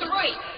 three.